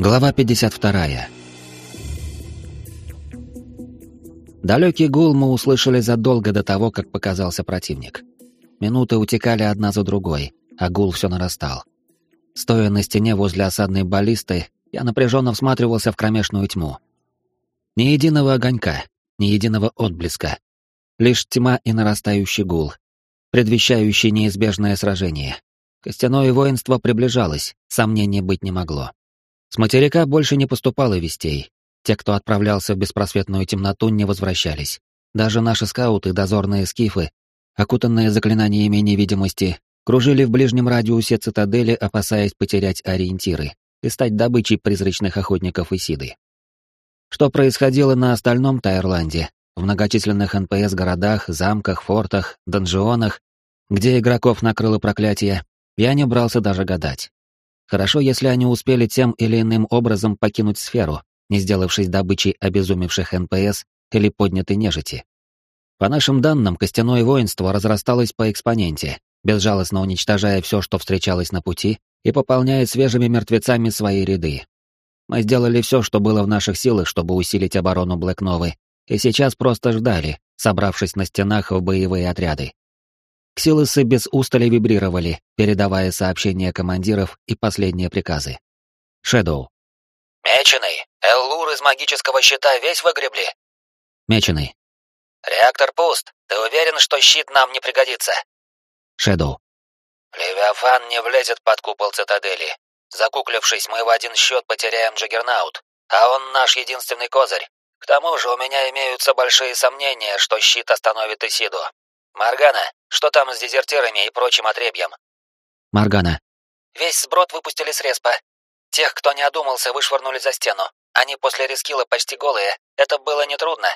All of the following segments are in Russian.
Глава 52. Далекий гул мы услышали задолго до того, как показался противник. Минуты утекали одна за другой, а гул все нарастал. Стоя на стене возле осадной баллисты, я напряженно всматривался в кромешную тьму. Ни единого огонька, ни единого отблеска. Лишь тьма и нарастающий гул, предвещающий неизбежное сражение. Костяное воинство приближалось, сомнений быть не могло. С материка больше не поступало вестей. Те, кто отправлялся в беспросветную темноту, не возвращались. Даже наши скауты, дозорные скифы, окутанные заклинаниями невидимости, кружили в ближнем радиусе цитадели, опасаясь потерять ориентиры и стать добычей призрачных охотников Исиды. Что происходило на остальном Тайрланде, в многочисленных НПС-городах, замках, фортах, донжионах, где игроков накрыло проклятие, я не брался даже гадать. Хорошо, если они успели тем или иным образом покинуть сферу, не сделавшись добычей обезумевших НПС или поднятой нежити. По нашим данным, костяное воинство разрасталось по экспоненте, безжалостно уничтожая все, что встречалось на пути, и пополняя свежими мертвецами свои ряды. Мы сделали все, что было в наших силах, чтобы усилить оборону Блэкновы, и сейчас просто ждали, собравшись на стенах в боевые отряды. Ксилосы без устали вибрировали, передавая сообщения командиров и последние приказы. Шэдоу. «Меченый, Эллур из магического щита весь выгребли?» Меченый. «Реактор пуст. Ты уверен, что щит нам не пригодится?» Шэдоу. «Левиафан не влезет под купол цитадели. Закуклившись, мы в один счет потеряем Джаггернаут, а он наш единственный козырь. К тому же у меня имеются большие сомнения, что щит остановит Исиду. Маргана, что там с дезертирами и прочим отребьем? Маргана. Весь сброд выпустили с респа. Тех, кто не одумался, вышвырнули за стену. Они после рескила почти голые. Это было нетрудно.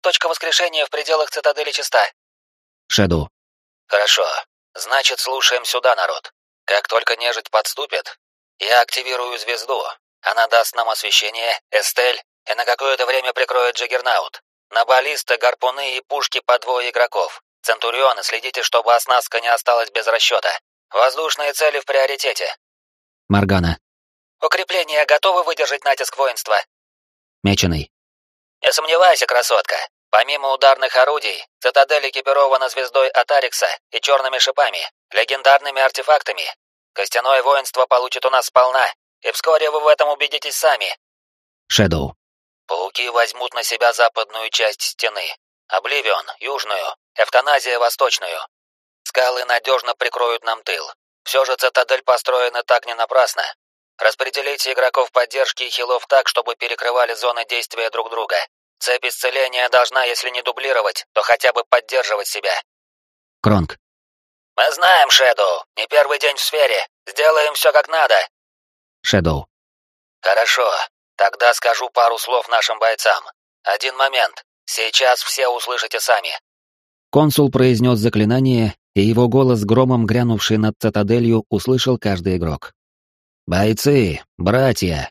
Точка воскрешения в пределах цитадели чиста. Шэдоу. Хорошо. Значит, слушаем сюда, народ. Как только нежить подступит, я активирую звезду. Она даст нам освещение, эстель, и на какое-то время прикроет Джаггернаут. На баллисты, гарпуны и пушки по двое игроков. Центурионы, следите, чтобы оснастка не осталась без расчета. Воздушные цели в приоритете. Маргана. Укрепления готовы выдержать натиск воинства? Меченый. Не сомневайся, красотка. Помимо ударных орудий, цитадель экипирована звездой Атарикса и черными шипами, легендарными артефактами. Костяное воинство получит у нас сполна, и вскоре вы в этом убедитесь сами. Шэдоу. Пауки возьмут на себя западную часть стены, Обливион — южную, Эвтаназия — восточную. Скалы надежно прикроют нам тыл. Все же цитадель построена так не напрасно. Распределите игроков поддержки и хилов так, чтобы перекрывали зоны действия друг друга. Цепь исцеления должна, если не дублировать, то хотя бы поддерживать себя. Кронг. Мы знаем, Шэдоу. Не первый день в сфере. Сделаем все как надо. Шэдоу. Хорошо. Тогда скажу пару слов нашим бойцам. Один момент. Сейчас все услышите сами. Консул произнес заклинание, и его голос, громом грянувший над цитаделью, услышал каждый игрок. «Бойцы, братья,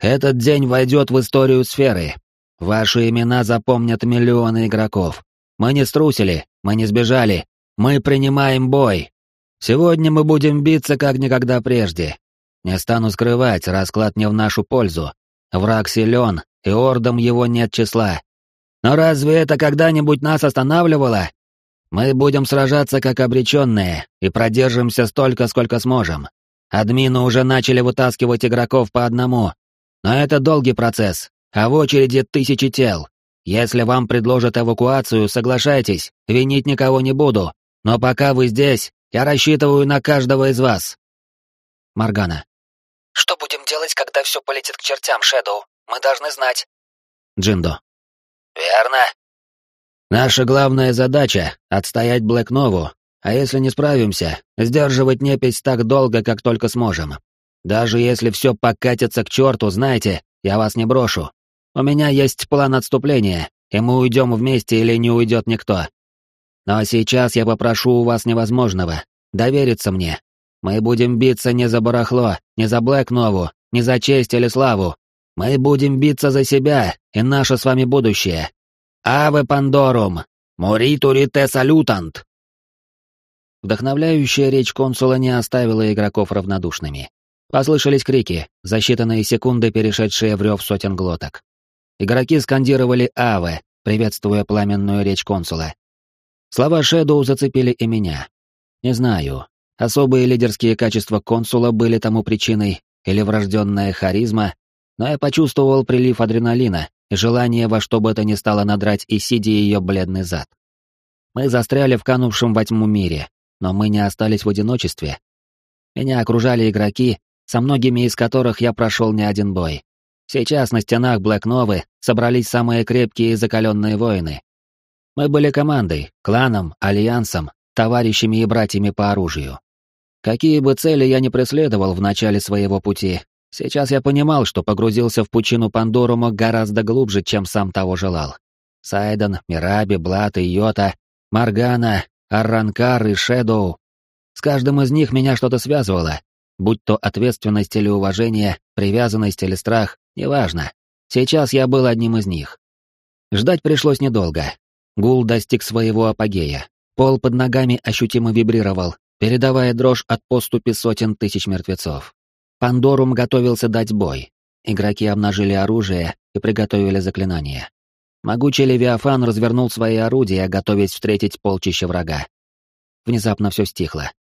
этот день войдет в историю сферы. Ваши имена запомнят миллионы игроков. Мы не струсили, мы не сбежали, мы принимаем бой. Сегодня мы будем биться как никогда прежде. Не стану скрывать, расклад не в нашу пользу. Враг силен, и ордам его нет числа. Но разве это когда-нибудь нас останавливало? Мы будем сражаться как обреченные и продержимся столько, сколько сможем. Админы уже начали вытаскивать игроков по одному. Но это долгий процесс, а в очереди тысячи тел. Если вам предложат эвакуацию, соглашайтесь, винить никого не буду. Но пока вы здесь, я рассчитываю на каждого из вас. Маргана. Что будем делать, когда все полетит к чертям, Шэдоу? Мы должны знать. Джиндо. Верно. Наша главная задача — отстоять Блэк-Нову, а если не справимся, сдерживать непись так долго, как только сможем. Даже если все покатится к черту, знайте, я вас не брошу. У меня есть план отступления, и мы уйдем вместе или не уйдет никто. Но сейчас я попрошу у вас невозможного — довериться мне. Мы будем биться не за барахло, не за Блэк-Нову, не за честь или славу. Мы будем биться за себя и наше с вами будущее. Аве Пандорум! Моритури те салютант!» Вдохновляющая речь консула не оставила игроков равнодушными. Послышались крики, за считанные секунды перешедшие в рев сотен глоток. Игроки скандировали «Аве», приветствуя пламенную речь консула. Слова Шэдоу зацепили и меня. Не знаю, особые лидерские качества консула были тому причиной или врожденная харизма, но я почувствовал прилив адреналина и желание во что бы то ни стало надрать и сидя ее бледный зад. Мы застряли в канувшем во тьму мире, но мы не остались в одиночестве. Меня окружали игроки, со многими из которых я прошел не один бой. Сейчас на стенах Блэк Новы собрались самые крепкие и закаленные воины. Мы были командой, кланом, альянсом, товарищами и братьями по оружию. Какие бы цели я ни преследовал в начале своего пути, сейчас я понимал, что погрузился в пучину Пандорума гораздо глубже, чем сам того желал. Сайден, Мираби, Блат и Йота, Маргана, Арранкар и Шэдоу. С каждым из них меня что-то связывало, будь то ответственность или уважение, привязанность или страх, неважно. Сейчас я был одним из них. Ждать пришлось недолго. Гул достиг своего апогея. Пол под ногами ощутимо вибрировал, передавая дрожь от поступи сотен тысяч мертвецов. Пандорум готовился дать бой. Игроки обнажили оружие и приготовили заклинания. Могучий Левиафан развернул свои орудия, готовясь встретить полчища врага. Внезапно все стихло.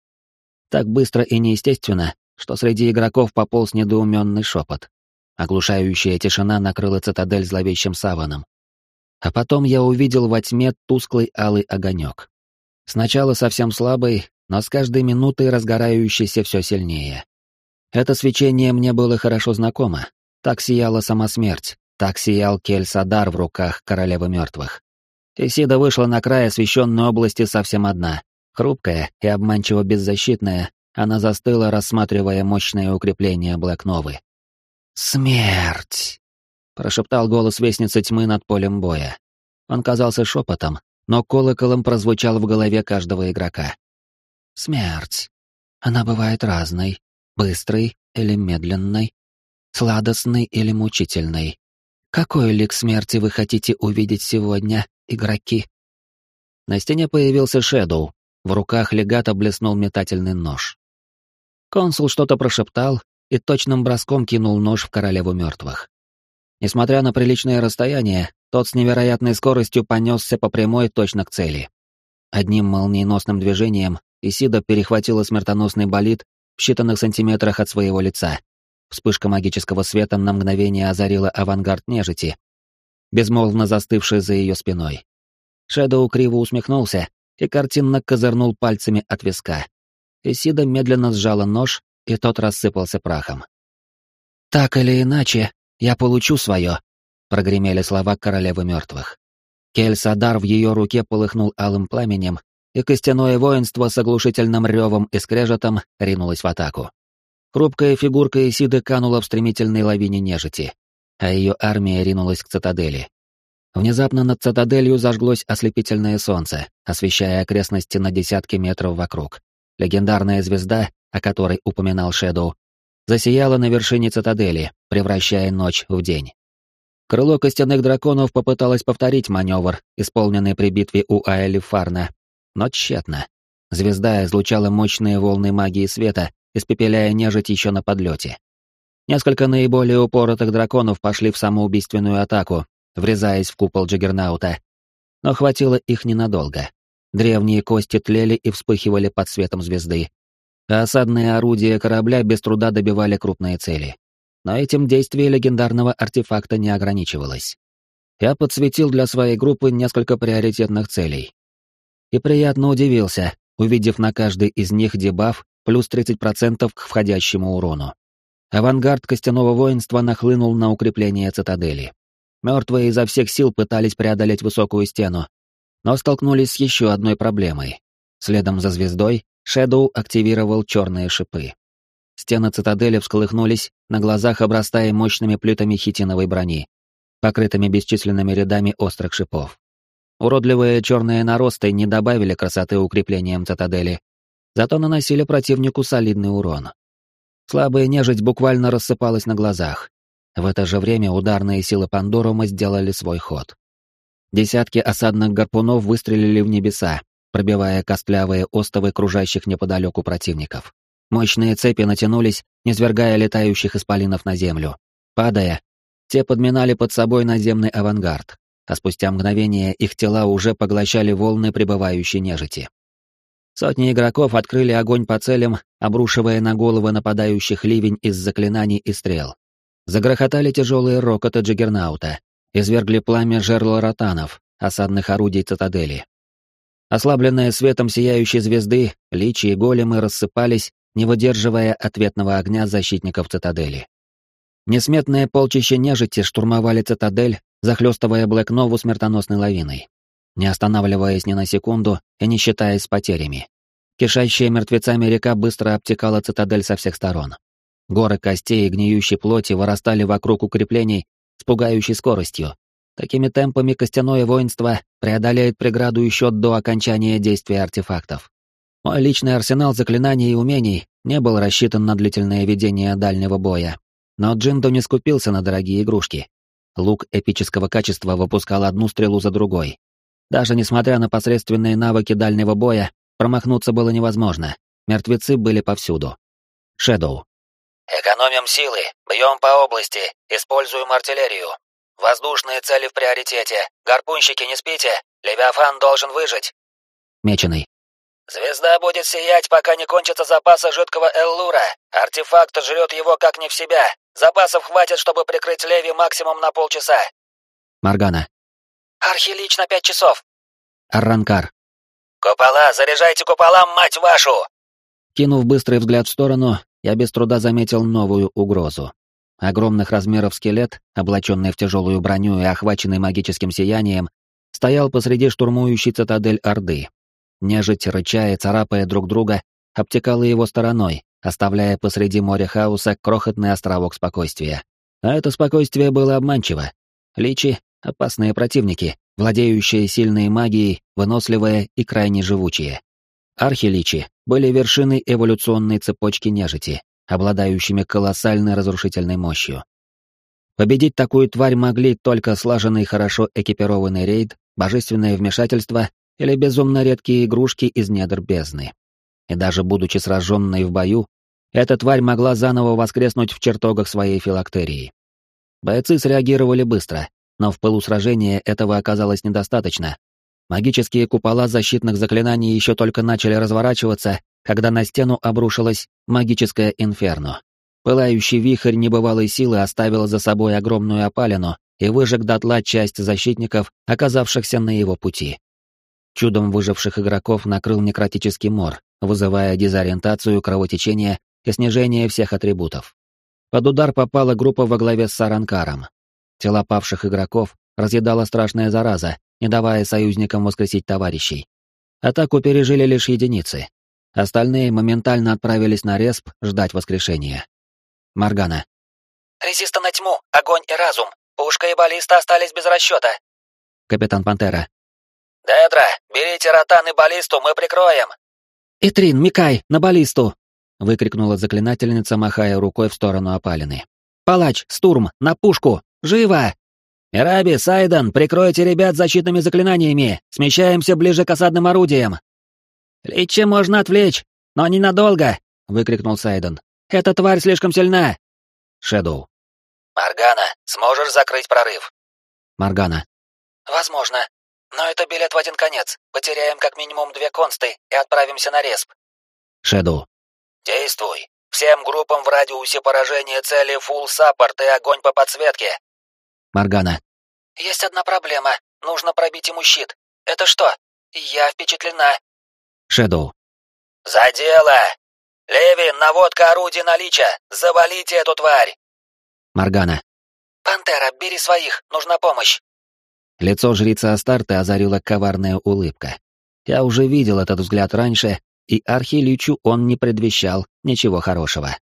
Так быстро и неестественно, что среди игроков пополз недоуменный шепот. Оглушающая тишина накрыла цитадель зловещим саваном. А потом я увидел во тьме тусклый алый огонек. Сначала совсем слабый, но с каждой минутой разгорающийся все сильнее. Это свечение мне было хорошо знакомо. Так сияла сама смерть, так сиял Кель-Садар в руках королевы мертвых. Исида вышла на край освещенной области совсем одна. Хрупкая и обманчиво беззащитная, она застыла, рассматривая мощное укрепление Блэк-Новы. «Смерть!» — прошептал голос Вестницы Тьмы над полем боя. Он казался шепотом, но колоколом прозвучал в голове каждого игрока. «Смерть. Она бывает разной, быстрой или медленной, сладостной или мучительной. Какой лик смерти вы хотите увидеть сегодня, игроки?» На стене появился Шэдоу. В руках легата блеснул метательный нож. Консул что-то прошептал и точным броском кинул нож в королеву мертвых. Несмотря на приличное расстояние, тот с невероятной скоростью понесся по прямой точно к цели. Одним молниеносным движением Исида перехватила смертоносный болид в считанных сантиметрах от своего лица. Вспышка магического света на мгновение озарила авангард нежити, безмолвно застывший за ее спиной. Шэдоу криво усмехнулся и картинно козырнул пальцами от виска. Исида медленно сжала нож, и тот рассыпался прахом. «Так или иначе, я получу свое», — прогремели слова королевы мертвых. Кель-Садар в ее руке полыхнул алым пламенем, и костяное воинство с оглушительным ревом и скрежетом ринулось в атаку. Хрупкая фигурка Исиды канула в стремительной лавине нежити, а ее армия ринулась к цитадели. Внезапно над цитаделью зажглось ослепительное солнце, освещая окрестности на десятки метров вокруг. Легендарная звезда, о которой упоминал Шэдоу, засияла на вершине цитадели, превращая ночь в день. Крыло костяных драконов попыталось повторить маневр, исполненный при битве у Аэли Фарна, но тщетно. Звезда излучала мощные волны магии света, испепеляя нежить еще на подлете. Несколько наиболее упоротых драконов пошли в самоубийственную атаку, врезаясь в купол Джаггернаута. Но хватило их ненадолго. Древние кости тлели и вспыхивали под светом звезды. А осадные орудия корабля без труда добивали крупные цели. Но этим действие легендарного артефакта не ограничивалось. Я подсветил для своей группы несколько приоритетных целей. И приятно удивился, увидев на каждой из них дебаф плюс 30% к входящему урону. Авангард костяного воинства нахлынул на укрепление цитадели. Мертвые изо всех сил пытались преодолеть высокую стену, но столкнулись с еще одной проблемой. Следом за звездой Шэдоу активировал черные шипы. Стены цитадели всколыхнулись, на глазах обрастая мощными плитами хитиновой брони, покрытыми бесчисленными рядами острых шипов. Уродливые черные наросты не добавили красоты укреплениям цитадели, зато наносили противнику солидный урон. Слабая нежить буквально рассыпалась на глазах. В это же время ударные силы Пандорума сделали свой ход. Десятки осадных гарпунов выстрелили в небеса, пробивая костлявые остовы кружащих неподалеку противников. Мощные цепи натянулись, низвергая летающих исполинов на землю. Падая, те подминали под собой наземный авангард, а спустя мгновение их тела уже поглощали волны прибывающей нежити. Сотни игроков открыли огонь по целям, обрушивая на головы нападающих ливень из заклинаний и стрел. Загрохотали тяжелые рокоты Джиггернаута, извергли пламя жерла ротанов, осадных орудий цитадели. Ослабленные светом сияющей звезды, личи и големы рассыпались, не выдерживая ответного огня защитников цитадели. Несметные полчища нежити штурмовали цитадель, захлестывая Блэкнову смертоносной лавиной, не останавливаясь ни на секунду и не считаясь потерями. Кишащая мертвецами река быстро обтекала цитадель со всех сторон. Горы костей и гниющей плоти вырастали вокруг укреплений с пугающей скоростью. Такими темпами костяное воинство преодолеет преграду еще до окончания действия артефактов. Мой личный арсенал заклинаний и умений не был рассчитан на длительное ведение дальнего боя. Но Джиндо не скупился на дорогие игрушки. Лук эпического качества выпускал одну стрелу за другой. Даже несмотря на посредственные навыки дальнего боя, промахнуться было невозможно. Мертвецы были повсюду. Шэдоу. «Экономим силы, бьем по области, используем артиллерию. Воздушные цели в приоритете. Гарпунщики, не спите. Левиафан должен выжить». Меченый. «Звезда будет сиять, пока не кончатся запасы жидкого Эллура. Артефакт жрет его как не в себя. Запасов хватит, чтобы прикрыть Леви максимум на полчаса». Маргана. «Архилич на пять часов». Арранкар. «Купола, заряжайте куполам, мать вашу!» Кинув быстрый взгляд в сторону, я без труда заметил новую угрозу. Огромных размеров скелет, облаченный в тяжелую броню и охваченный магическим сиянием, стоял посреди штурмующей цитадель Орды. Нежить, рычая, царапая друг друга, обтекала его стороной, оставляя посреди моря хаоса крохотный островок спокойствия. А это спокойствие было обманчиво. Личи — опасные противники, владеющие сильной магией, выносливые и крайне живучие. Архиличи были вершиной эволюционной цепочки нежити, обладающими колоссальной разрушительной мощью. Победить такую тварь могли только слаженный хорошо экипированный рейд, божественное вмешательство или безумно редкие игрушки из недр бездны. И даже будучи сраженной в бою, эта тварь могла заново воскреснуть в чертогах своей филактерии. Бойцы среагировали быстро, но в пылу сражения этого оказалось недостаточно. Магические купола защитных заклинаний еще только начали разворачиваться, когда на стену обрушилось магическое инферно. Пылающий вихрь небывалой силы оставил за собой огромную опалину и выжег дотла часть защитников, оказавшихся на его пути. Чудом выживших игроков накрыл некротический мор, вызывая дезориентацию, кровотечение и снижение всех атрибутов. Под удар попала группа во главе с Саранкаром. Тела павших игроков разъедала страшная зараза, не давая союзникам воскресить товарищей. Атаку пережили лишь единицы. Остальные моментально отправились на респ ждать воскрешения. Маргана. «Резиста на тьму, огонь и разум. Пушка и баллиста остались без расчета». Капитан Пантера. «Дедра, берите ротан и баллисту, мы прикроем!» «Итрин, Микай, на баллисту!» — выкрикнула заклинательница, махая рукой в сторону опалины. «Палач, Стурм, на пушку! Живо!» «Мираби, Сайден, прикройте ребят защитными заклинаниями! Смещаемся ближе к осадным орудиям!» «Личи можно отвлечь, но ненадолго!» — выкрикнул Сайден. «Эта тварь слишком сильна!» Шэдоу. «Маргана, сможешь закрыть прорыв?» Маргана. «Возможно. Но это билет в один конец. Потеряем как минимум две консты и отправимся на респ». Шэдоу. «Действуй. Всем группам в радиусе поражения цели фулл саппорт и огонь по подсветке». Маргана. «Есть одна проблема. Нужно пробить ему щит. Это что? Я впечатлена». Шэдоу. «За дело! Левин, наводка орудий на лича! Завалите эту тварь!» Маргана. «Пантера, бери своих, нужна помощь!» Лицо жрицы Астарты озарила коварная улыбка. Я уже видел этот взгляд раньше, и Архиличу он не предвещал ничего хорошего.